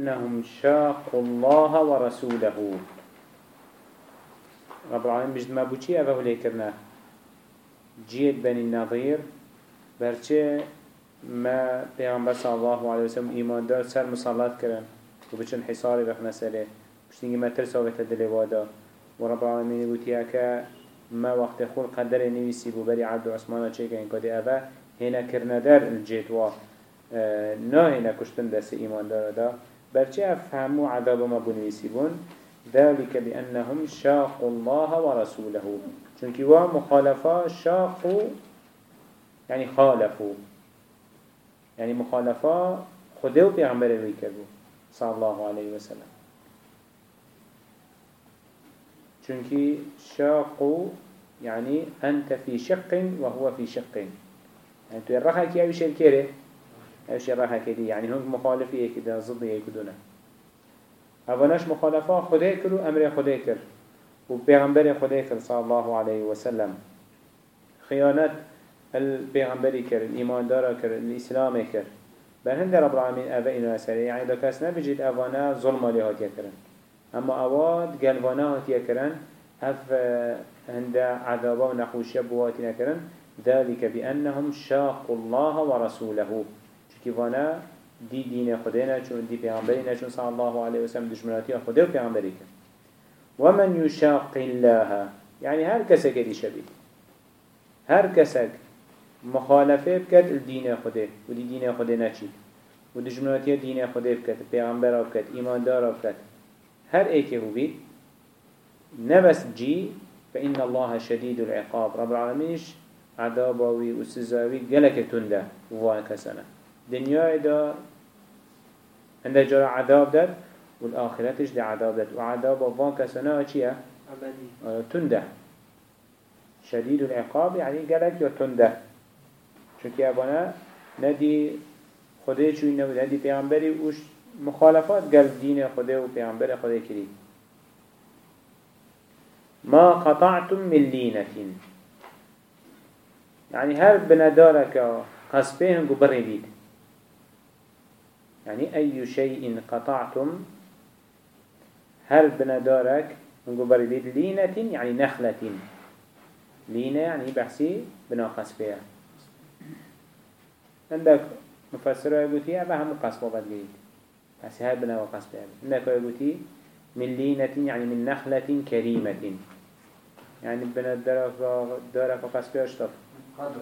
إنهم شاقوا الله ورسوله. رب العالمين بجد ما بوچي أفه ليكرنا جيد بني النظير برچه ما پیغمبر صلى الله عليه وسلم ایمان دار سر مصالات کرن و بچن حصاری بخنا سره بشتنگی ما ترسا بتا دلوادا و رب العالمين بوتيا که ما وقت خول قدر نویسی بو بری عبد و عثمانا چه که این کده اوه هنا کرنا در الجيت و نه هنا کشتن دست ایمان دار دا برچه افهمو عذاب ما بنویسی بون ذلك بأنهم شاقوا الله ورسوله. چونك وا مخالفة شاقوا يعني خالفوا. يعني مخالفة خده پیغمبر وی کرد صلى الله عليه وسلم. چونك شاقوا يعني أنت في شق وهو في شق. يعني تو الرخا كي أوش الكيري أوش الرخا كي يعني هم مخالفي كده ضد يكدونه أولش مخالفة؟ خده كر وأمر خده كر وبيغمبر خده كر صلى الله عليه وسلم. خيانات البيغمبر كر الإيمان دار كر الإسلام كر. بل هند رب العالمين أبا إنو أسري يعني دا كاس نبجد أوانا ظلم لهات يكرن أما أواد قلبانا هات يكرن هف هند عذابا ونخوشيا بواتي نكرن ذلك بأنهم شاقوا الله ورسوله. شكيفانا دي دين خدينا چون دي پیغمبرنا چون صلى الله عليه وسلم دشمناتي خده و پیغمبری کن ومن يشاق الله يعني هر كسك دي شبيه هر كسك مخالفه بكت الدين خده و دي دين خده نچي و دشمناتي دين خده بكت پیغمبر بكت ايمان دار بكت هر ايكي هو بيت نبس جي فإن الله شديد العقاب. رب العالمين عذابوي وسزاوي قلك تنده وواكسنا دنيا دا هنده جرى عذاب داد والآخرتش ده عذاب داد. وعذاب وفان كسنا چيه؟ أبدي تنده. شديد العقاب يعني قالك يا تنده. چونك أبانا ندي خده چوين نبود ندي پیغمبری وش مخالفات قال دين خده و پیغمبر خده كري ما قطعتم من لينة يعني هر بندارك قصبهم قبري بيد يعني أي شيء قطعتم هل بندارك نقول بريد لينة يعني نخلة؟ لينة يعني بحسي بناقص فيها. عندك مفسر يقولي أبا هم قصبة بدليل. بس هل بنا وقص عندك يقولي من لينة يعني من نخلة كريمة. يعني بندارك دارك وقص فيها اشتف قدر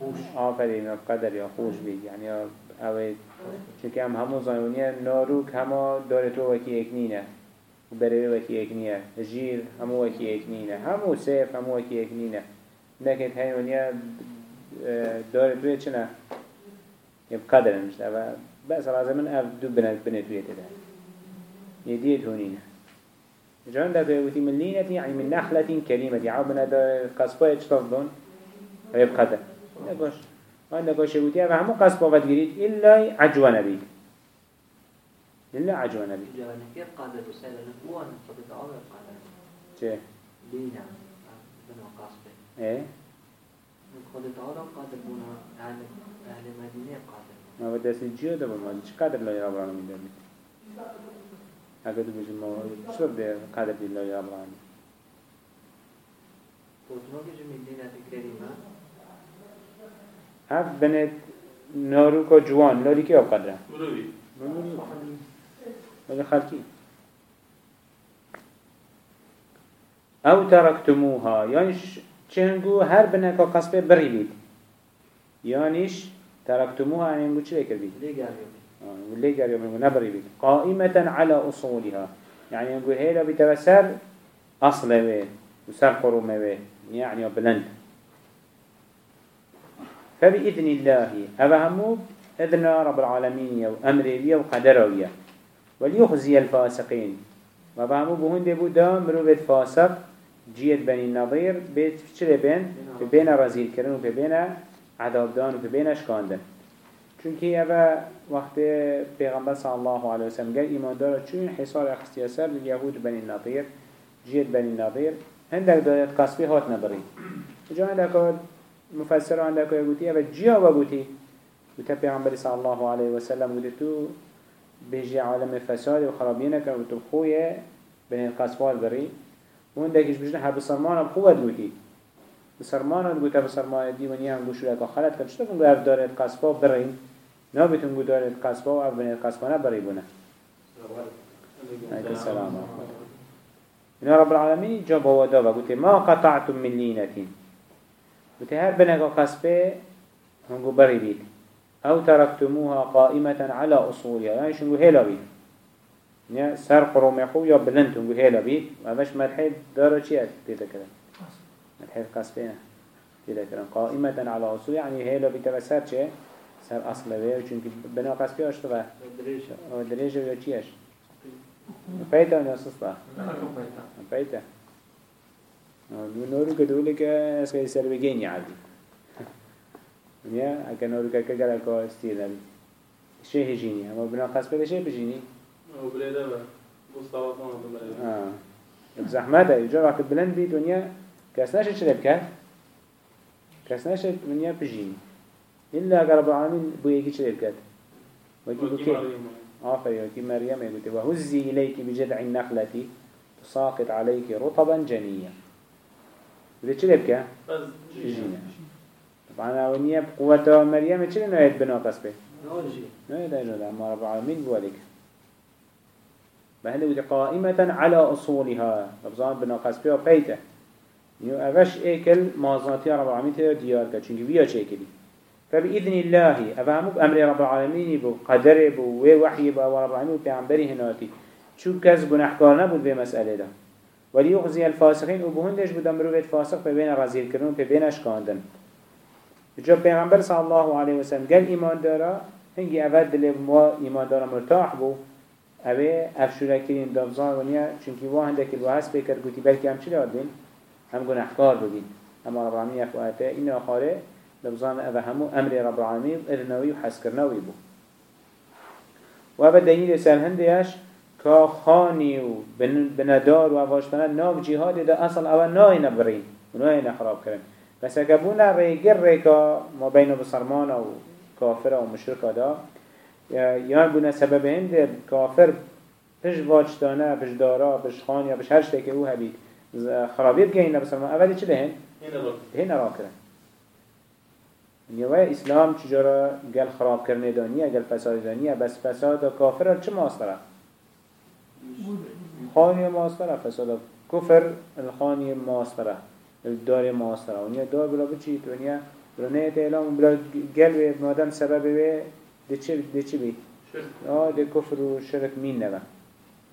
خوش. آفرين قدر يا خوش بي يعني اوه چونکه هم همون زایونیه ناروک همه داره تو وکی ایک نینه و بره وکی ایک نیه جیر همو وکی ایک نینه همو سیف همو وکی ایک نینه نکت هیونیه داره توی چنه يب قدر مش و بس لازم من اف دو بنت بنت ويت ده يديت هونينا جان ده بيوتي من لينة يعني من نخلة كريمة عبنا ده قصفة يتشطف ويب قدر لا باش هذا كوشة بوديا فهمو قص بافت جريد إلا عجوانا بيك إلا قادر بسالة نقوان قد تعالى قادر چه؟ لينا بنا قصبه إيه قد تعالى قادر بنا أهل أهل مدينة قادر ما بدأ سنجيو ده بالمال چه قادر لا يراب العالمين ده تو بجم ما شو ده قادر بالله يراب العالمين قلت ما بجم مدينة كريمة هف بنت ناروك جوان لاري كيف قدره مروي هذا خلقي أو تركتموها يانش چهنگو هر بنکا قصبه بری بید یانیش تركتموها يعني نقول چه بید ليه قال يوم واللي قال يوم نبري بيت قائمة على أصولها يعني نقول هيدا بتوسر أصله وسر قرومه يعني بلند فبإذن الله أفهموا إذن رب العالمين وأمره وقدره وليخزي الفاسقين. وفهموا بهن دي بودا مروفة فاسق جيت بني النظير بيت چره بين في بين رزيل كرن وفي بين عذاب دان وفي بين اشكاندن چونكي اوه وقت پیغمبر صلى الله عليه وسلم قال إيمان دارا چون حصار اخستيا سر لليهود بني النظير جيت بني النظير هندك دارت قصبي هات نبري جا عندك مفسر عندك يقولي أبا جيا وقولي وتا پیغمبر صلى الله عليه وسلم قلت تو بيجي عالم فساد وخرابينه كان وتبخوية بين القصفال بري وندكش بجنا هر بسرمان بخوة دوتي بسرمان دوتا بسرمان دي ونيا هم گوشو لك خلت كد شتو كنگو اف دارت قصفا برين نا بتنگو دارت قصفا و اف بين القصفانه بري بونه. عليكم السلام. إن رب العالمين جاب هو دابا قلت ما قطعتم من لينة قلت هر بنك قصفه هنگو بري بيت. أو تركتموها قائمة على أصولها. يعني شنو هلا بيت يعني سر قروم يخو يا بلند هنگو هلا بيت ومش مدحيد دارو چي مدحيد قصفه تيتا كده قائمة على أصول يعني هلا بيت بسر چه سر أصل بيه چونك بنا قصفه اشتغل دريشة دريجة. ويا چيش بيتا سسطا بيتا دو نورو كدولي كا اسكي سر بجيني عادي ونيا اكا نورو كا كا كا استيلا شيء هجيني اما بنا قصبه ده شيء بجيني وبلاد بقى مصطفى طبعا آه. بزحمته يجا وقت بلند بيت ونيا كاسناش تشرب كات كاسناش ونيا بجيني إلا رب العالمين بو يجي تشرب كات ويجي بكي آخر يوكي مريم يقول وهزي إليك بجذع النخلة. تساقط عليك رطبا جنيا بدي تشربك بس. جينا طبعا أولنية بقوة مريم تشرب نوعية بنا قصبه نوجي نوعية داجة أما رب العالمين بوالك بهذا ودي قائمة على أصولها. ربزان بنا قصبه وبيته يو أفش إيكل مازناتي رب العالمين تيو ديار كتشنك بيا شيكلي فبإذن الله أفهمك أمر رب العالمين بو قدر بو وحي بو رب العالمين وبيعنبري هناتي شو كز گناحكار نبود بمسألة ده وليخزي الفاسقين وبهندش بودن مروفت فاسق ببين رزيل كرون ببين اشكاندن جا پیغمبر صلى الله عليه وسلم قال إيمان دارا هنگي أفاد دل ما إيمان دارا مرتاح بو. اوه افشوره کرین دابزان ونیا چونکی وا هندک الوهس بکر گوتی بلکه هم چی دادین هم گناهکار بودین اما رب العالمین اخواته این آخاره دابزان اوه همو أمر رب العالمین ارنوی و حسکرنوی بو. و اوه دلیل سر هندیش که خانی و بن- بندار و اواشتنه ناف جهاد ده اصل اوه نای نبرین. و نای نخراب کرن بس اگه بونه ریگر ریکا ما بین بسرمان و کافر و مشرک دا یا بونه سبب هند کافر پش واجتانه پش دارا پش خانیا پش هر شتی که أو هبید. خرابی بگین بسرمان اولی چه دهن؟ دهن را کرن نیوه اسلام چجورا گل خراب کرنه دانیه گل فساد دانیه. بس فساد و کافر چه ماستره؟ خانی ماسره. فساد كفر الخاني ماسره. الدار ماسره. ونيا دار بلا بچيت ونيا بلا نيت اعلام بلا قلب مادم سبب بي ده چه دي چه بی؟ اه ده كفر و شرك مین نبا.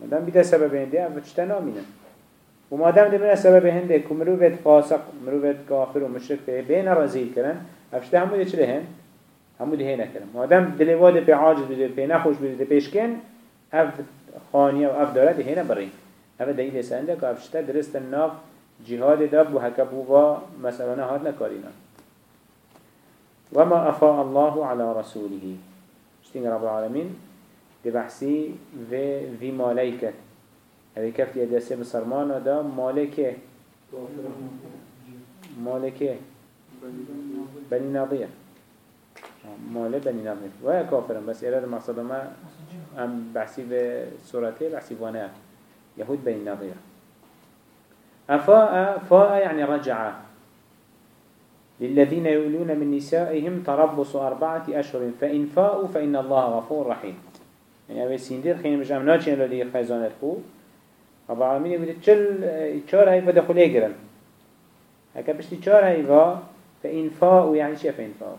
مادم بیده سبب هنده اما چتا و مادم دي بنا سبب هنده که مروفت فاسق مروفت کافر كافر و مشرك بین بينا رزيل کرن. افشته همو ده چه لهن همو ده هنه کرن مادم دلواد پی عاجز بي پی نخوش بي پیشکن. اف خانیه و اف داره ده هنه برین هذا دليل سنده که افشته درست الناف جهاد داب و هکبو و مثلا هاد نکارینا وما أفاء الله على رسوله. اشتين رب العالمين دي بحثي في في ماليكة هذه كفت يدسي بصرمانة دا مالكة مالكة بني نظير مال بني نظير وهي كافرا بس إراد المقصد ما أم بحثي في سورته بحثي فانا يهود بني نظير أفاء فاء يعني رجع للذين يولون من نسائهم تربص أربعة أشهر. فإن فاءوا فإن الله غفور رحيم يعني أبي سيندير خير مش أمناتشين الذي خيزانت خو رب يقول تشل تشار هاي فدخل يقرن هكا بشتي تشار هاي فإن فاءوا يعني شيء فإن فاءوا؟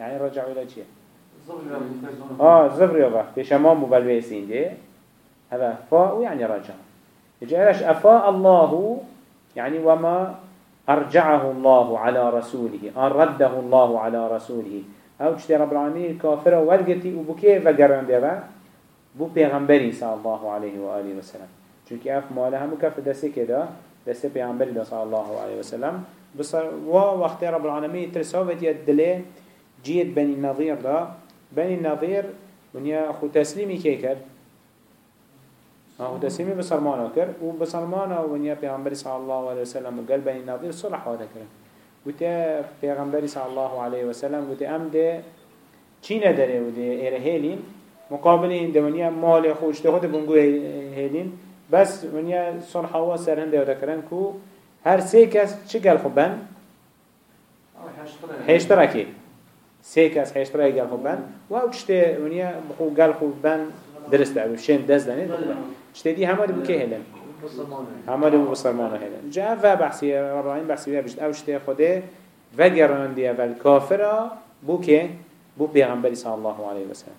يعني رجعوا إلى شيء آه زفر يبا في شمام مبالبه سيندي هذا فاء يعني رجع يجعلش أفاء الله يعني وما أرجعه الله على رسوله. أن رده الله على رسوله. أو تشتي رب العالمين الكافر والقتي وبكيف قرن بيبا بو پیغمبری صلی الله علیه و آله و سلم. چونکه اف ماله همو کف دسته کده دسته پیغمبری صلی الله علیه و سلم. بس و وقت رب العالمین ترساوت ید دله جيت بني النظير ده بني النظير ونيا خو تسليمي كي کرد خو تسليمي بسلمانه كر و بسلمانه ونيا پیغمبر صلى الله عليه وسلم وقال بني النظير صلح هذا كر وتا پیغمبر صلى الله عليه وسلم وتا ام ده چی نداره؟ و ده ارهیلین مقابل این دنیا مال خوش ده خود بونگو هیلین بس ونیا صلح و سر هنده یاد کردن کو هر سه کس چه گل خوب بن؟ هشترکی سه کس هشترکی گل خوب بن و أو چته ونیا بخو گل خوب بن درست دارو شن دست دانید خوب بن چته دی همه بو که هلن همه بو بسرمانه هلن جا و بحثی العالمین بحثی بشت. أو چته خوده و گراندیه و الكافره بو که بو پیغمبری صلی الله علیه وسلم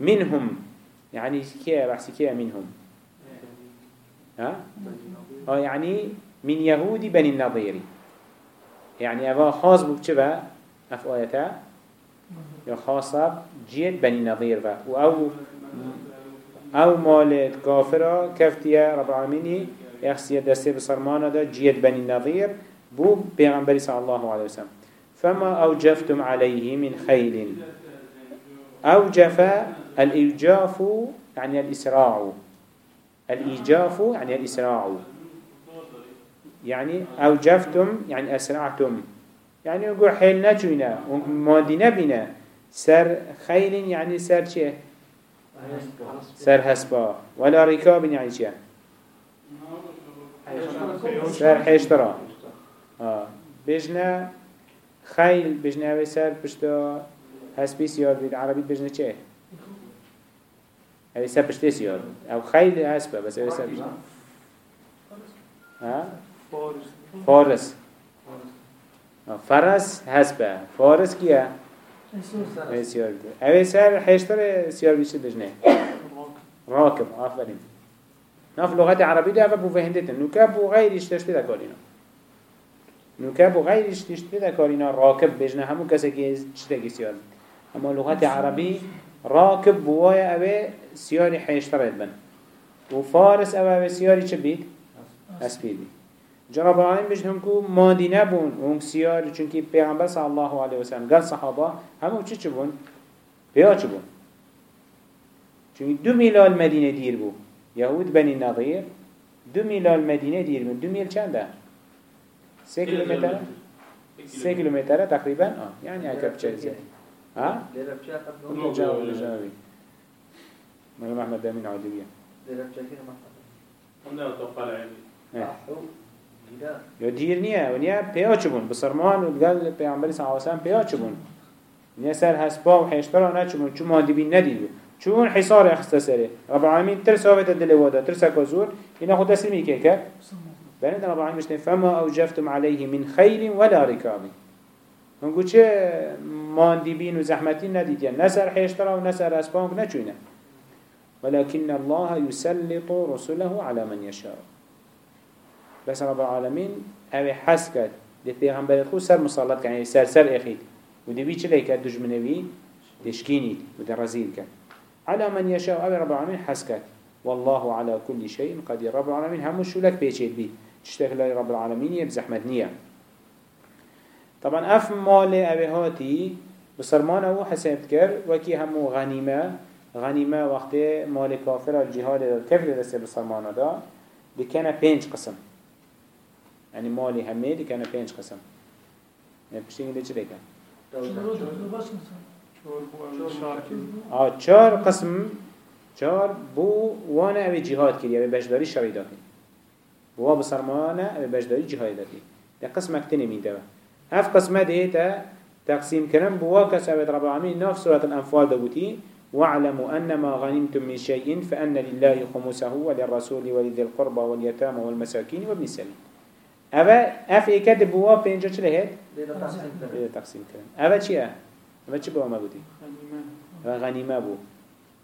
منهم يعني كيه بحثي كيه منهم؟ ها؟ يعني من يهود بني النظير يعني أبا خاص بكتبه أف آياته يا خاصة جيد بني النظير و أو أو مالت كافرة كفتية رب العالمين يخصي دسته بصرمانة دا جيد بني النظير بو بيغنبري صلى الله عليه وسلم فما أوجفتم عليه من خيل أوجف الإيجاف يعني الإسراع. الإيجاف يعني الإسراع. يعني أوجفتم يعني أسرعتم. يعني يقول حيل نجونا ومادينا بنا سر خيل يعني سر چه؟ سر هسبا. ولا ركاب يعني چه؟ سر حشترا. آه. بجنا خيل بجنا سر بشتا هسبي سيار بيد عربي بجنا چه؟ هذه سب بشتي يار أو خيل هسبة بس هذه سب ها؟ فارس. فرس هسبة فارس كيا هذه سيار هذه سر حشتر سيار بيشت بجنة راكب آفرين ناف لغة عربية ده أبو فهمتن نكاب وغير يشتشت ده كارينا نكاب وغير يشتشت ده كارينا راكب بجنة همو كسي كي يشتكي سيار أما لغة عربية راكب بوايا أبي سياري حيشتريت بن وفارس أبي سياري چه بيت؟ أسبيدي جرب العالمين بجنهم كو مادي نبون ونك سياري چونكي پیغمبر صلى الله عليه وسلم قال صحابة همو چه چه بون؟ بيا چه بون؟ چونكي دو ميلال مدينة دير بو يهود بني نظير دو ميلال مدينة دير بو دو ميل چنده؟ سه كيلومتر؟ سه كيلومتر تقريبا آه يعني هكذا بچه ها؟ ليلة بشاء قبل الجاوي مال محمد دامين عدوية ليلة بشاء كده محمد عندنا توقع العلمي يا دير نيا ونيا بيا چبون بسرمان وقال پیامبر صلی الله علیه و بيا چبون نيا سر هسبا و حشترا نه چبون چون ما دیبین ندیدو چون حصار اختصاره رب العالمین ترس آوت دل وادا ترس کزور اینا خود تسلیمی که؟ که؟ بنت رب العالمین مشتن فما اوجفتم عليه من خيل ولا ركاب هنگو چه ماندبين و زحمتين نديد نسر حيشترا و نسر اسبانك نچوينه ولكن الله يسلط رسله على من يشاء بس رب العالمين اوه حس كد ده پیغمبر خو سر مسلط كان سر سر اخيد و ده دشكينيد و ده رزيل كد على من يشاء اوه رب العالمين حس كد والله على كل شيء قدير رب العالمين همش لك بيشيد بي تشتغل رب العالمين يبزحمت نيه طبعا اف مال اوه هاتي بسرمان أو حساب كر وكي همو غنيمة غنيمة وقت مال كافر الجهاد كفر دست بسرمان دا دي كان بينج قسم. يعني مالي همي دي كان بينج قسم يعني بشتين دي چلي كان چار قسم چار بو وأنا اوه جهاد كري اوه بجداري شرعي داكي ووا بسرمانه اوه بجداري جهاد داكي ده قسم اكتني مين دوا هف قسمه ديتا تقسيم كرم بواكس أبد رب العالمين نفس سورة الأنفال دبوتي واعلموا أنما غنمتم من شيء فأن لله خمسه وللرسول ولذي القربى واليتامى والمساكين وابن السبيل أبا أف إيكاد بوا بينجا چله هيد؟ ليلة تقسيم كرم أبا چيه؟ أبا چه بوا ما بودي؟ أبا غنيمة بو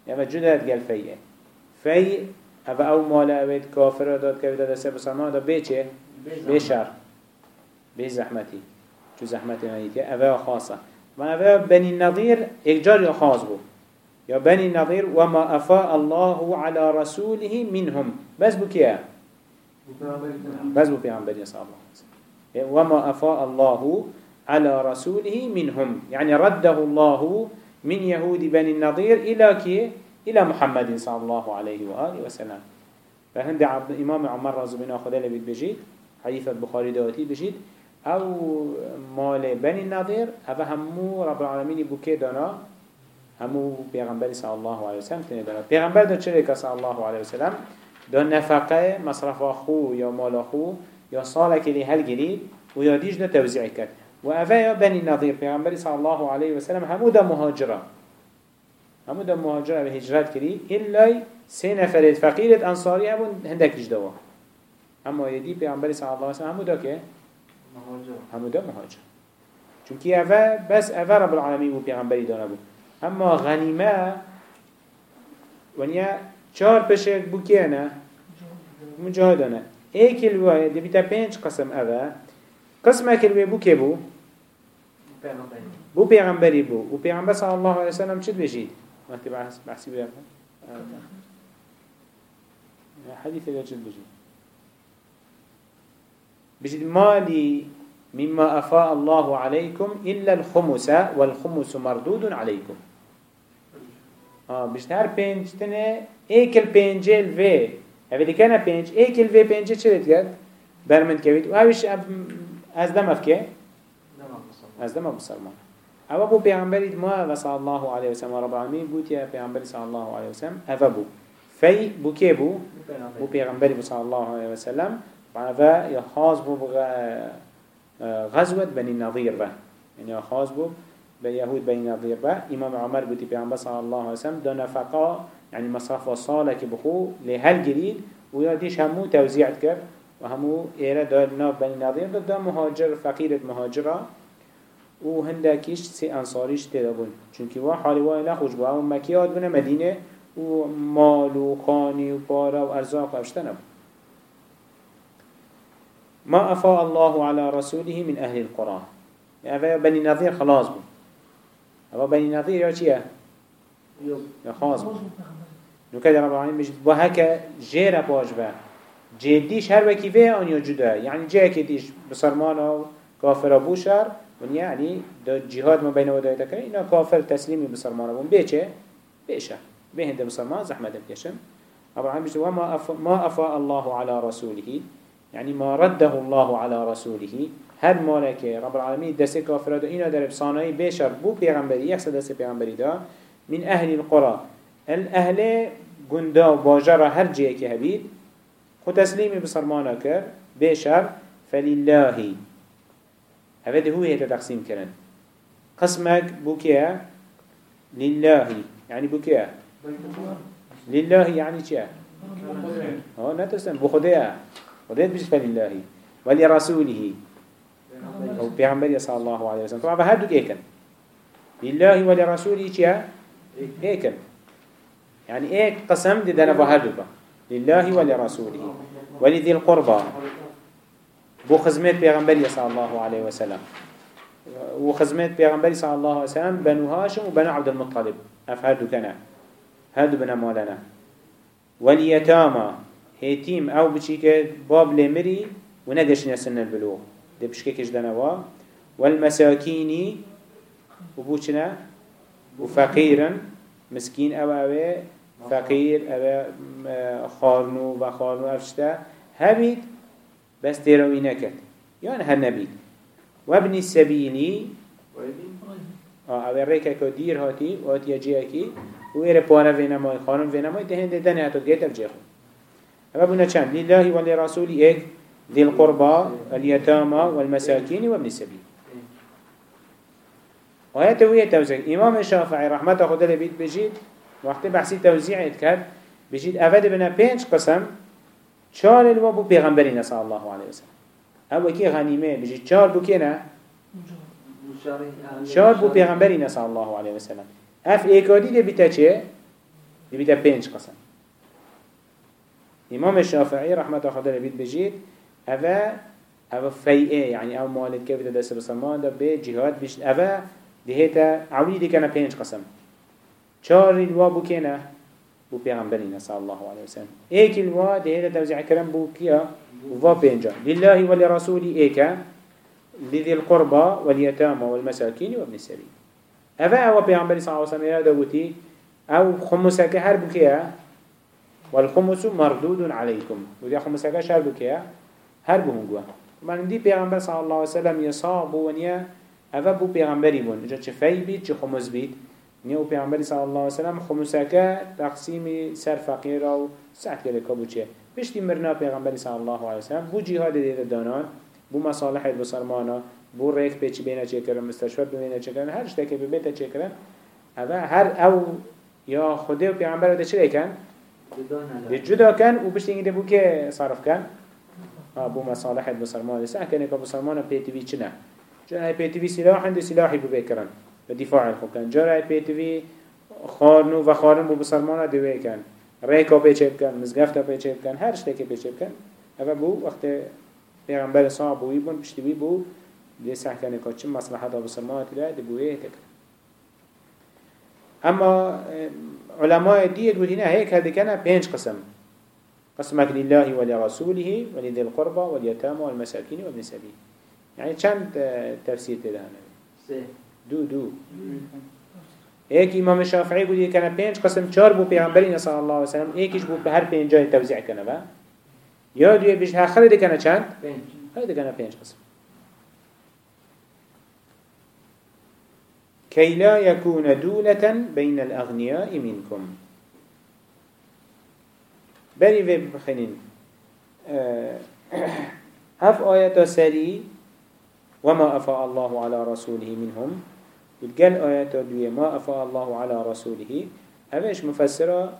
أبا جدد قال فيه في أبا أو مالا أبد كافر داد كافر داد سبب سلمان داد بيه چه؟ بيه شر بيه زحمتي جو زحمت نهيتي أفا خاصة ما أفا بني النظير إجار خاص بو يا بني النظير وما أفاء الله على رسوله منهم بس بو كيا بس بو بيعنبري صلى الله عليه وسلم وما أفاء الله على رسوله منهم. يعني رده الله من يهود بني النظير إلى كي؟ إلى محمد صلى الله عليه وآله وسلم. فهند عبد الإمام عمر رضي الله عنه بجيد حديث البخاري دواتي بجيد أو مال بني النظير هذا همو رب العالمين بوكي دانا همو پیغمبر صلی الله علیه وسلم تنه داره پیغمبر دا چه که صلی الله علیه وسلم؟ دا نفقه مصرف خو یا مال خو یا سال که لی هل گرید و یا دیش دا توزیع کرد. و اوه یا بنی نظیر پیغمبر صلی الله علیه وسلم همو دا مهاجره همو دا مهاجره به هجرت کری الا سه نفرت فقیرت انصاری همون هندکش دوا اما یدی پیغمبر صلی الله علیه وسلم همو دا که همو دا مهاجر چونکی اوه بس اوه رب العالمین و پیغمبری دانه بود. اما غنیمه ونیا چهار پشک بو که نه مجاهدانه ایک الوه دی بیتا پنج قسم اوه قسم اکل بو که بو بو پیغمبری بو و پیغمبر صلی الله علیه وسلم چید بشید وقتی بحث بحثی بیا حدیث دا چید بشید بشید مالی مما أفاء الله عليكم إلا الخمس والخمس مردود عليكم آه بشت هر پنج تنه ایکل پنجل و اولی کنه پنج ایکل و پنجه چه رد کرد؟ برمند کوید و اوش از دم افکه؟ از دم مسلمان. أو بو پیغمبری ما و صلی الله علیه وسلم و رب العالمین بود یا پیغمبری صلی الله علیه وسلم؟ أو بو. فی بو که بو؟ بو بو صلی الله علیه وسلم. یا خاص بو غزوة بني النظير به يعني خاص بو. بيهود بني النظير به إمام عمر بوتي بيعنبه صلى الله عليه وسلم دو نفقا يعني مصرف وصالة كبخو لهل جديد وياديش همو توزيع كر وهمو إيرا دو ناف بني النظير دو, دو مهاجر فقيرة مهاجرة وهندكيش سي أنصاريش تدابون چونكي وا حالي وا نخوش بوا ومكيات بنا مدينة ومال وخاني وبارا وأرزاق وأشتنب ما أفاء الله على رسوله من أهل القرى يعني بني نظير خلاص بو أبا بني نظير يا چيه يوم يا خلاص بو نو كده رب العالمين بجد وهكا جيرا باش با جديش هر فيه أن يجده يعني جيه كديش بسرمانا كافر بوشر ونيا يعني دا جهاد ما بين ودايتك إنا كافر تسليمي بسرمانا بون. بيچه بيشه بهند بسرمان زحمة بكشم رب العالمين بجد وما أف... ما أفاء الله على رسوله. يعني ما رده الله على رسوله. هر مالك رب العالمين دست كافرات إنا در بصانعي بشر بو پیغمبري يحسن دست پیغمبري دا. من أهل القرى. الأهل قندا و باجرة هر جيه كهبيد خو تسليمي بصرمانا كر بشر فلله هذا هو هيدا تقسيم كرن قسمك بو كيه لله. يعني بو كيه لله يعني چه ها نترسم. بو خديه خديه بيش فلله ولرسوله أو بيعمل صلى الله عليه وسلم. طبعا هادوك إيكن؟ لله ولرسوله چه إيكن. يعني إيك قسم دي دانا بهادوك لله ولرسوله. ولذي القربى. بو خزمت بيغمبري صلى الله عليه وسلم. وخزمت بيغمبري صلى الله عليه وسلم بنو هاشم وبنو عبد المطلب. أفهدو كنا. هادو بنا مالنا واليتامى. هيتيم. أو بچيك باب لمري ونقش نسن البلوغ. دي بشككش دنوا والمساكين وبوچنا وفقيرا. مسكين أو أو فقير أو خارنو و خارنو أفشتا. هبيت بس تيروي نكت يعني هنبيت وابن السبيلي. آه أو ريكا كو دير هاتي واتي يجيكي ويرى بوانا فينما خانم فينما يتهند دنيا هاتو جيتر جيخو أما بنا كان لله ولرسول إيه ذي القربى اليتامى والمساكين وابن السبيل. وهي توية توزيع. إمام الشافعي رحمة خدا لبيت بجيد وقت بحثي توزيع كان بجيد أفاد بنا بينش قسم شار الوابو بيغمبرين صلى الله عليه وسلم. أو كي غنيمة بجيد شار بو كينا شار بو بيغمبرين صلى الله عليه وسلم. أف إيكادي دي بيتا چه؟ دي بيتا بينش قسم. إمام الشافعي رحمة خدا لبيت بجيد أفا أفا فيئة يعني أو مالد كيف تدس بسلمان ده بجهاد بيشت أفا دهيتا عولي دي كان بينش قسم چار الوا بو كينا بو پیغمبرين صلى الله عليه وسلم ايك الوا دهيتا توزيع كرم بو كيا وفا بينجا لله ولرسولي ايكا لذي القربى واليتامى والمساكين وابن السبيل أفا أو پیغمبر صلى الله عليه وسلم يرادا بوتي أو خمسك هر بو كيا والخمس مردود عليكم ودي خمسك شهر بو كيا هر بو هنگوا من دي پیغمبر صلى الله عليه وسلم يصاب ونيا أفا بو پیغمبري بون جا چه في بيت چه خمس بيت نيو پیغمبر صلى الله عليه وسلم خمسكا تقسيم سر فقير و سعت كده كبوچه بشتي مرنا پیغمبر صلى الله عليه وسلم بو جهاد ديده دانان بو مصالح بسرمانا بو ريك بيچ بينا چه کرن مستشفى بينا چه کرن هر شتك ببيتا چه کرن. اوه هر أو یا خدا و پیغمبر ده چه کن؟ جدا کن و بشت اینگه بو که صرف کن؟ بو مصالح المسلمان. لسه كان يكون مسلمان بيتوي چنه؟ جرى بيتوي سلاح عنده سلاحي بو الحكم بدفاع خو كان. جرى بيتوي خارنو و خارن بو مسلمان دوي كان. ریکا پیچیب کن، مزگفتا پیچیب کن، هر شده که پیچیب کن. اوه بو وقت پیغمبر صاحب بوی بون بي بو. دی سحکنه که چه مصلحه دا بسلمانت لده دي بویه تکن. اما علماء دي گودینه هيك هده كان پینج قسم. قسمك لله ولرسوله ولذي القربى واليتامى والمساكين وابن السبيل يعني كم تفسير تدهنا دو دو. هيك إمام الشافعي يقول كان بينج قسم چار بو پیغمبرين صلى الله عليه وسلم هيكش بو بهر بينج جاي توزيع كنا با يا دوية بيش هاخر دي كان چند؟ هذا كان بينج قسم. كي لا يكون دولة بين الأغنياء منكم بري في بخنين أف آيات سري وما أفاء الله على رسوله منهم. قال آيات دوية ما أفاء الله على رسوله. أفش مفسرة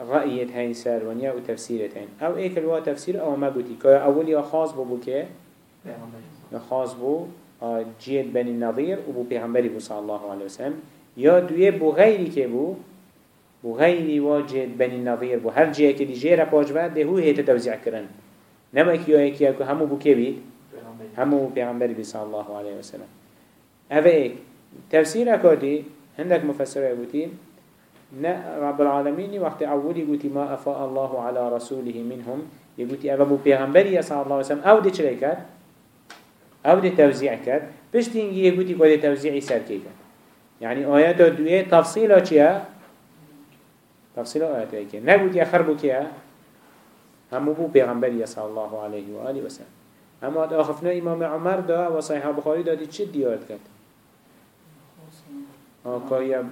رأيت هين سر ونيا وتفسيرت هين أو إيك الوا تفسير أو ما قلتي كا أولي خاص بو پیغمبر خاص بو. جيد بني النظير وبو پیغمبری بو صلى الله عليه وسلم يا دوية بو غيري كي بو غيري واجد بني النظير بو هر جيه كي دي جيرا باج ده هو هيت توزيع كرن نما اكيو اكيو اكيو همو بو پیغمبر همو پیغمبری بو صلى الله عليه وسلم هذا ايك تفسير اكادي عندك مفسر يقولي نا رب العالمين وقت أولي قلت ما أفاء الله على رسوله منهم يقولي أبا بو پیغمبری صلى الله عليه وسلم أو دي كد أو دي توزيع كد بشتين يقولي قد توزيعي سر كي كد يعني آيات دوية تفصيلة چيا تفصيلة آيات كي نقول يا خربو كيا همو بو پیغمبری صلى الله عليه وآله وسلم اما دا آخفنا امام عمر دا و بخاري دا دي چه ديات كد آقايا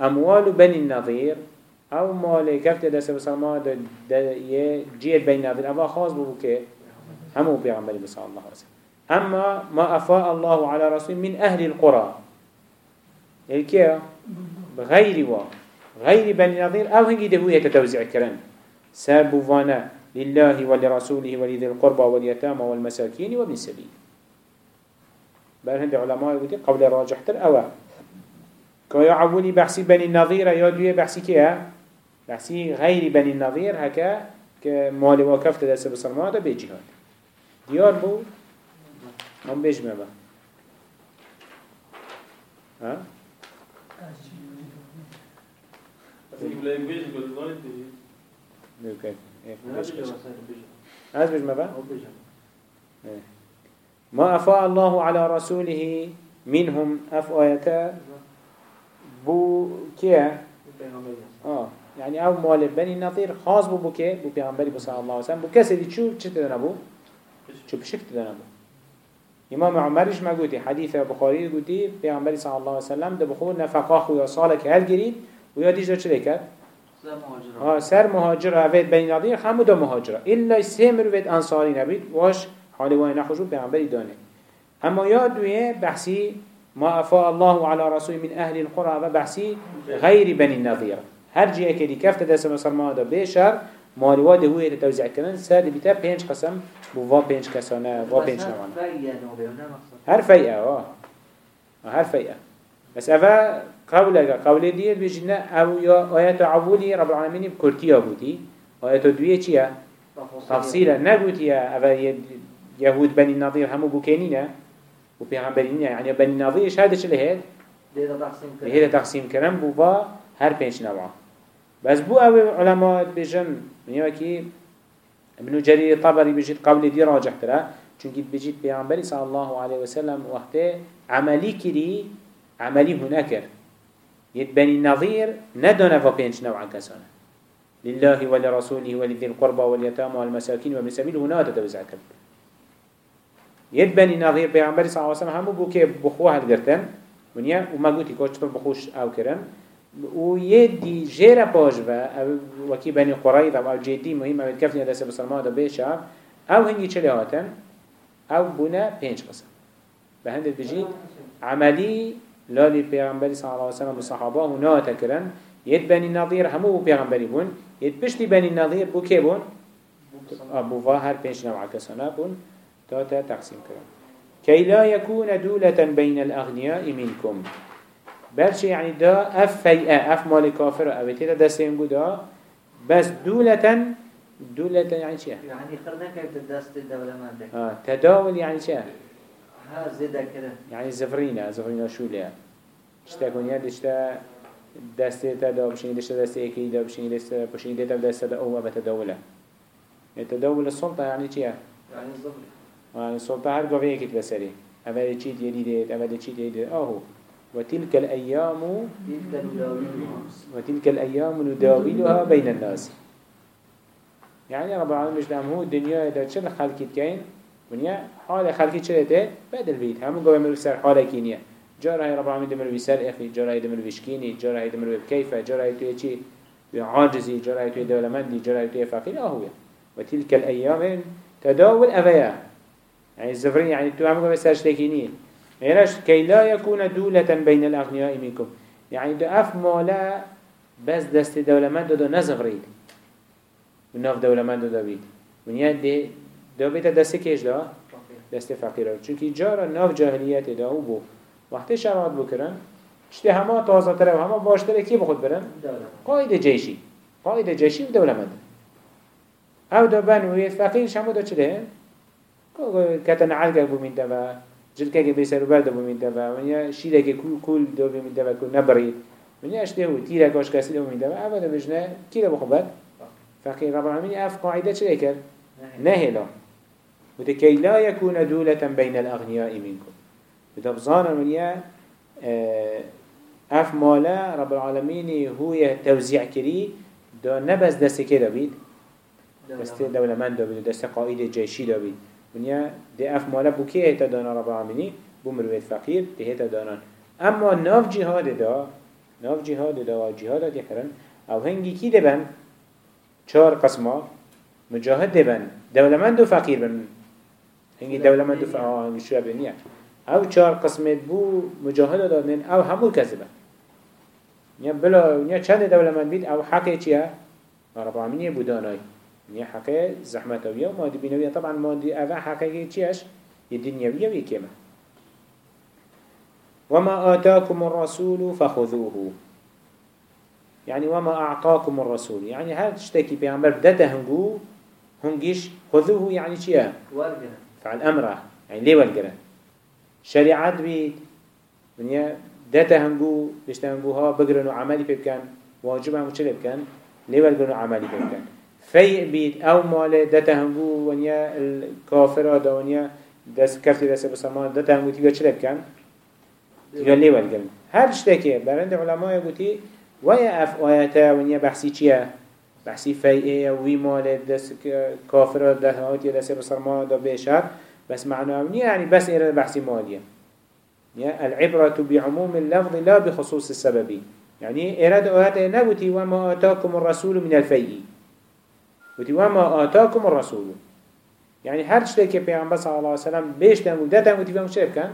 أموال بني النظير أو مال كفت دست بسلمان دا, دا يه جيد بني النظير أما خاص بو كي همو بيغمبر صلى الله عليه وسلم أما ما أفاء الله على رسول من أهل القرى. الكيا بغير وا غير بني النظير أو هنجي دهو يتتوزع كرن سابوا فانا لله ولرسوله ولذي القربى واليتامى والمساكين وابن السبيل. بل هند علماء يقول قول راجح تر كيا عولي بحسي بني النظير يا دوية بحسي كيا بحسي غير بني النظير هكا كمال وكفت دست بسلمان ده بجهاد. ديار بو؟ هم بيجمع با. ها ولا يبيش يقول الله يدري ممكن إيه، لا بيجمع. بيجا وسائل بيجا بيجا ما أفاء الله على رسوله منهم أف آياتا بو كيا آه يعني أو مال بني النظير خاص بو بو كي بو پیغمبری صلى الله عليه وسلم بو كسي دي شو تدنا بو شو بشك تدنا بو إمام عمرش ما قلتي حديث بخاري قلتي پیغمبری صلى الله عليه وسلم ده بخور نفقه خويا صالك هل جريد ويا چه لكت سر آه مهاجر اوید بین نظیر همو دا مهاجره الا سه مروید انصاری نبید. واش حال وای نخوشو پیغمبری دانه. اما یاد دویه بحثی ما افاء الله على رسول من أهل القرى و بحثی غیر بنی نظیر هر جیه که دی کفت دست مسلمان دا بیشر مالواد هوی توزیع کنن سر بیتا پنج قسم. بو وا پنج کسانه وا پنج هر فيئة آه. هر فيئة بس أفا قولك قول دير بيجينا أو يا آيات عبولي رب العالمين بكرتيا بودي آيات دوية چيا تفصيلا نقول يا أفا ي- يهود بني النظير همو بوكينينا وبيغمبرين يعني بني النظير تقسیم کرد. هذا تقسيم كرم بوبا هر بينش نوعا بس بو أو علماء بيجن من يوكي ابن جرير الطبري بيجيت قول دي راجح ترى چونك بيجيت بيغمبري صلى الله عليه وسلم وقته عملي كري عملي هناك يد بني النظير ندنا فبينش نوعا كسانا لله ولرسوله ولذي القربى واليتامى والمساكين وابن السبيل هنا تتوزع كرب يد بني النظير بيغمبري صلى الله عليه وسلم همو بوكي بخوها القرتن ونیا و ما گوتی که چطور بخوش أو کرن. و یه دی جیر پاش و أو وکی بنی قرائد أو جدی مهم أو کفنی دست بسرما دا بیشا أو هنگی چلی هاتن أو بنا پنج قسم. به هندت بجید عملی لالی پیغمبری صلی الله علیه وسلم و صحابه و ناتا کرن ید بنی نظیر همو پیغمبری بون. ید پشتی بنی نظیر بو که بون؟ ابو هر پنج نوع کسانه بون. تا تا تقسیم کرن. كي لا يكون دولة بين الأغنياء منكم بلش يعني دا أف فيئة أف مال كافر أو تيتا دستين دا بس دولة دولة يعني شيء يعني كيف تدست الدولة ما عندك آه تداول يعني شيء ها يعني زفرينة زفرينة شو ليه اشتكون يد اشتا دستة تدا بشين دسته دستة اكي دا بشين دسته بشين دسته دستة دا اوه بتداوله تداول السلطة يعني شيء يعني الظهر يعني السلطة هر قوية كت بسري أول تشيت يديد أول تشيت يديد أهو. وتلك الأيام وتلك الأيام نداولها بين الناس. يعني رب العالمين مش دام هو الدنيا إذا شل خلقت كين ونيا حال خلقت شلته بعد البيت هم قوي مر سر حال كينيا جرى رب العالمين دمر بسر أخي جرى دمر بشكيني جرى دمر بكيف جرى توي شيء عاجزي دولمندي جرى توي فقير أهو وتلك الأيام تداول أبيا يعني الزفرين يعني تو سر شلكيني غيرش كي لا يكون دولة بين الأغنياء منكم يعني ده أف مالا بس دست دولمند دو نزغريد وناف دولمند دو بيت ونيا دي ده بیت دست کش ده دست فقیره چونکی جارا ناف جاهلیت ده او بو. وقتی شرعات بکرن چته همه تازه تره و همه باشتره کی بخود برن؟ قاید جیشی. قاید جیشی و دولمند او دو بنوی فقیر شما ده؟ چده کتن عرق بومین ده و جلکه که بیسر برد بومین ده و من یا شیره که کل دو بومین ده و کل نبری من یه اشته و تیره کاش کسی دو بومین و اول بجنه کی ده بخوبت فقیر رب العالمین اف قاعده چه کرد؟ نهلا وتكي لا يكون دولة بين الأغنياء منكم. وتبظانا من يا أف مالا رب العالمين هو توزيع كري دا نبس دست كده بيد. دست دولة من دا بيد دست قائد جيشي دا بيد. من يا دي أف مالا بو كي هتا دانا رب العالمين؟ بو مرويد فقير دي هتا دانا. اما ناف جهاد دا ناف جهاد دا و جهاد دي خرن أو هنگي كي دبن چهار قسمه مجاهد دبن دولمند و فقیر بن. هنگی دولمند و فقیر هنگی شو بنیه أو چهار قسمت بو مجاهد دادن أو همو کذبه نیا بلا نیا چند دولمند بید أو حقه چیه؟ رب العالمین بودانای. نیا حقه زحمتویه و مادی بینویه. طبعا مادی اوه حقه چیش؟ یه دنیاویه و یکیمه وما آتاكم الرسول فخذوه. يعني وما أعطاكم الرسول. يعني هل تشتكي بيعمر بدأت هنجو هنجيش خذوه يعني شيء ورقنا فعل أمره. يعني ليه والجرا شريعات بيت. ونيا داتا هنجو ليش هنجوها بقرنوا عملي بكان واجبها مش بكان ليه والجرنوا عملي بكان في بيت أو مال داتا هنجو ونيا الكافرة دا ونيا دس كفتي دس بسمان داتا هنجو تيجي شلب كان؟ تيجي ليه والجرا هل تشتكي برند علماء يقولي ويا اف آياتا ونيا بحثي چيا؟ بحثي فايئة وي مال ده هاتي دس بصرما ده بيشار بس معناه ونيا يعني بس بحثي مالية يعني العبرة بعموم اللفظ لا بخصوص السبب يعني إرادة آياتا نبتي وما آتاكم الرسول من الفيء وتي وما آتاكم الرسول. يعني هر شيء كي بيعمل صلى الله عليه وسلم بيش تنقول ده تنقول تبقى مشرف كان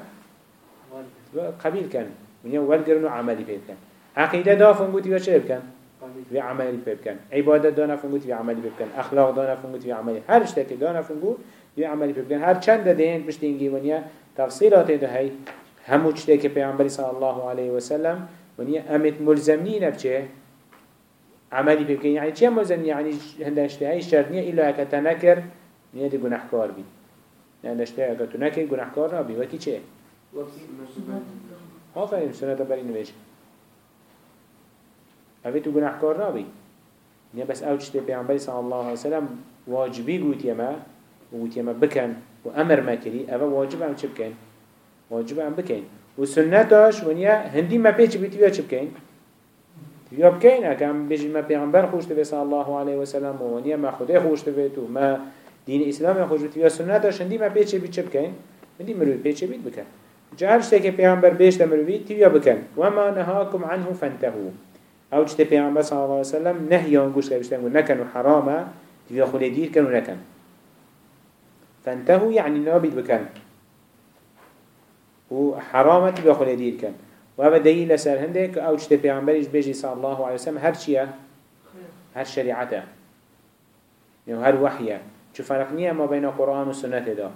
قبيل كان ونيا والقرنو عملي بيت كان عقيدة دافن قوتي وشرب كان في عملي بكن عبادة دانا فنقول في عملي بكن أخلاق دانا فنقول في عملي هر اشتاك دانا فنقول في عملي بكن هر چند دهين بشتينجي ونيا تفصيلات ده هاي همو اشتاك پیغمبر صلى الله عليه وسلم ونيا امت ملزمين بچه عملي بكن يعني چه ملزم يعني هنده اشتهاي شرطنية إلا اكا تنكر نيا دي گناحكار بي يعني اشتهاي اكا تنكر گناحكار نبي وكي چه؟ ها فهم سنة بري نويش اوه تو گناهکار نابی. نه بس أو چته پیامبری صلی الله علیه وسلم واجبی گوتی ما گوتی ما بکن و أمر ما کری اوه واجب هم چه بکن؟ واجب هم بکن. و سنتاش ونیا هندی ما پیچ بیتی یا چه بکن؟ یا بکن اکم بیشی ما پیامبر خوش تبی صلی الله علیه وسلم و ونیا ما خدا خوش تبی تو ما دین اسلام خوش بیتی یا سنتاش هندی ما پیچ بیت چه بکن؟ هندی مروی پیچ بیت بکن. جهر شتك پیغمبر بيش تمروي تيويا بكن وما نهاكم عنه فانتهوا أو جت پیغمبر صلى الله عليه وسلم نهيان گوش که بشتن نکن و حرامه. خلی دیر کن و نکن. فانتهوا يعني نابد بكن و حرامه تيويا خلی دیر کن. و هذا دليل سر هندك أو جت پیغمبرش بيجي صلى الله عليه وسلم هر چيه هر شريعته يعني هر وحيه شو فرق نيه ما بين القرآن والسنة ده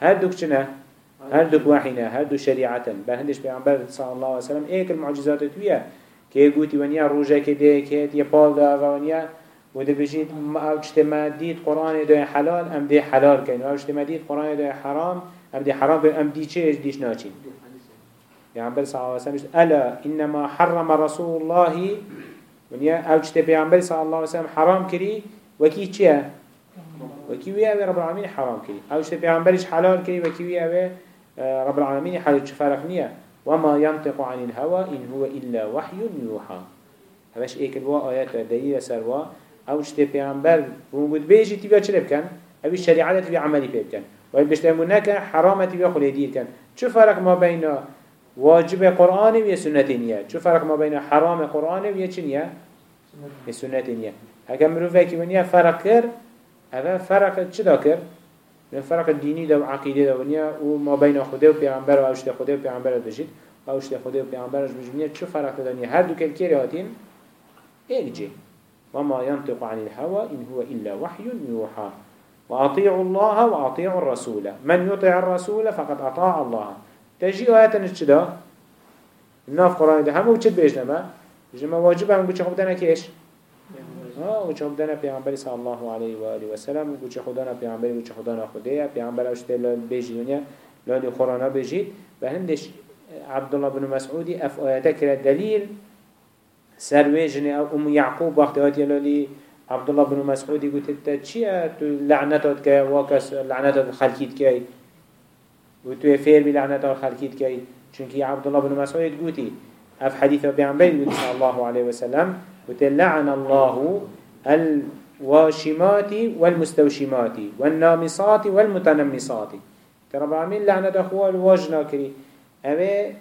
هر دوك چنه هر دوك وحينا هر دو شريعة بل هندش پیغمبر صلى الله عليه وسلم ايك المعجزات تويه كي قوتي ونيا روجه كده كي يبال ده ونيا وده بجيت أو اجتماع ديت قرآن ده حلال ام ده حلال كين أو اجتماع ديت قرآن ده حرام ام ده حرام ام دي چه ديش ناچين پیغمبر صلى الله عليه وسلم ألا إنما حرم رسول الله. ونيا أو اجتماع پیغمبر صلى الله وسلم حرام كري وكي چه وكيوي أبي رب العالمين حرام كري أو شتى بيعنبرش حلال كري وكيوي أبي آه، رب العالمين حلال شفارق نية وما ينطق عن الهوى إن هو إلا وحي يوحى. هذاش إيك الوا آيات دليل سروا أو شتى بيعنبر ومجد بيجي تبي أشرب كان أبي الشريعة تبي عملي بيبكن وبيشتمونك حرامة تبي خلي دير كان شو فرق ما بين واجب قرآن و سنة نية شو فرق ما بين حرام قرآن و چنية سنة نية هكذا مروفة كي ونيا فرق كر هذا فرق چه دا کر؟ فرق دینی دا و عقیده دا ونیا و ما بین خوده و پیغمبر و اوشت خوده و پیغمبر بجید و اوشت خوده و پیغمبرش بجید چه فرق دانیا هر دو کل کری هاتین ایک جی وما ينطق عن الهوى إن هو إلا وحي يوحى. وأطيعوا الله وأطيعوا الرسول. من يطيع الرسول فقد أطاع الله. تجي آيات نشدا الناف قرآن ده همو چد بيجنما جمع واجب هم بچه خبتنا كيش؟ ها و چه خدانا پیامبری صلی الله علیه و آله و سلم و چه خدانا پیامبری و چه خدانا خدایا پیامبر اشته لال بیجی دنیا لال قرانا بیجید و هندش عبدالله بن مسعودی اف آیاته کرد دلیل سرویجن أو ام یعقوب وقتی آتی لالی عبدالله بن مسعودی گوت تا چیه؟ تو لعنتات که واکس لعنتات خلقیت که و تو فعل بی لعنتات خلقیت که چونکی عبدالله بن مسعود گوتی اف حدیث پیامبری صلی الله علیه و سلم. وتلعن الله الواشمات والمستوشمات والنامصات والمتنمصات. رب العالمين لعنة أخوة الواجنا كري أبي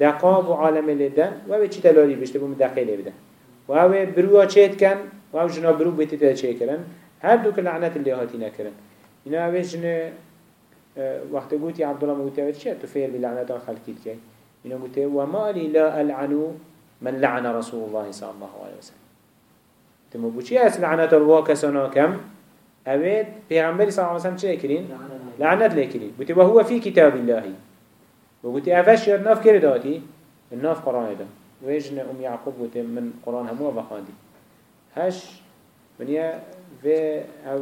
دقاب عالم لدن وأبي چي تلالي بشته بوم دقيل بده وأبي بروا چيت كان وأبي جنا برو بيتي تل چي كرن هر دوك لعنة اللي هاتي نكرن إنه أبي جنا وقت قوتي عبد الله موتي چي تفير بلعنة خلقيت كي إنه قوتي وما لي لا ألعنو من لعن رسول الله صلى الله عليه وسلم. تمو بوشي اس لعنت الواكسنا كم اوید پیغمبری صلی الله علیه وسلم چه کرین؟ لعنت لیکرین بوتی و هو فی کتاب الله و بوتی افش یاد ناف کرد آتی الناف قرآن دا ویجن ام یعقوب بوتی من قرآن همو بخاندی هش منیا و أو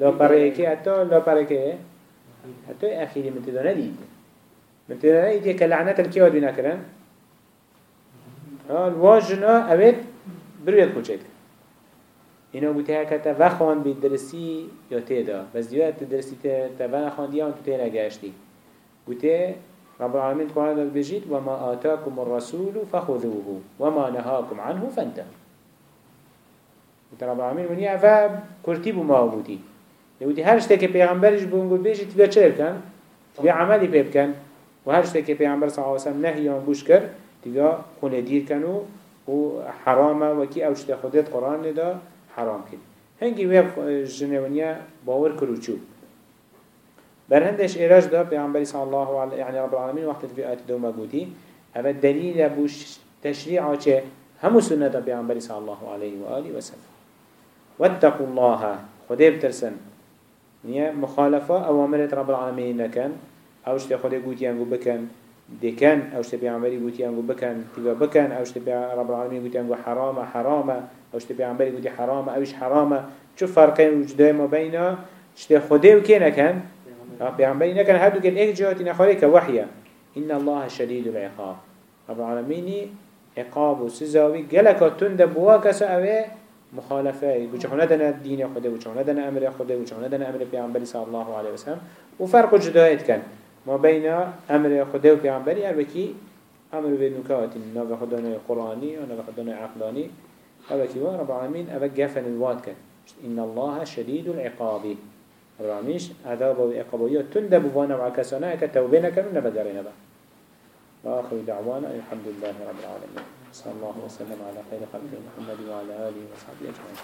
لا پرکه حتی لا پرکه حتی اخیری من تدانه دید. من تدانه دید که لعنت الکیاد بنا کرن الواجنا اوید بروید خوچید اینا بوده هکتا وخوان بید درستی یا بس دیوید درستی تا ونخواندی آن تو تینا گشتی بوده رب العالمين قرآن داد بجید وما آتاكم الرسول فخذوه وما نهاكم عنه فانتهوا. رب العالمين ونیا و کرتی بو ما بودی. لودی هر شته که پیغمبرش بونگو بجید بیا چه بکن؟ بیا عملی بکن. و هر شته که وسلم نهی آن بوش کرد تيجا خونه دير كانوا وحرامه وكي شتا خودت قرآن دا حرام كد هنگي ويب جنوانيا باور كروچو برهندش إيراج دا پیغمبر صلى الله عليه يعني رب العالمين وقت في آيات دوما قوتي هذا الدليل بوش تشريع چه همو سنة پیغمبر صلى الله عليه وآله وسلم واتقوا الله خده بترسن. نيا مخالفة أوامرت رب العالمين لكن أو شتا خده قوتي أنقو بكن دكان أو شتبي عمري قوتي انغو بكن تبا بكن أو شتبي رب العالمين قوتي انغو حرامة حرامة أو شتبي عمري قوتي حرامة اوش حرامة. شو فرقين وجوده ما بين شتي خده وكينا كان؟ بيعمري نكن. هادو كان ايك جهاتي نخاليك وحيا إن الله شديد العقاب. رب العالمين عقاب وسزاوي. قلقا تند بواكس اوه مخالفة. وچونه دنا دين خده وچونه دنا أمر خده وچونه دنا أمر پیامبر صلی الله علیه و سلم و فرق ما بين أمر خدا وبيعنبري هر وكي أمر بنكات نوع خدانة قرآني ونوع خدانة عقلاني هذا كي رب العالمين أبا جفن الواد إن الله شديد العقاب. راميش عذاب وإقابوية تندب بوانا وعكسانا اكا توبينا كانوا نبقرين با. وآخر دعوانا الحمد لله رب العالمين صلى الله وسلم على خير خلق محمد وعلى آله وصحبه أجمعين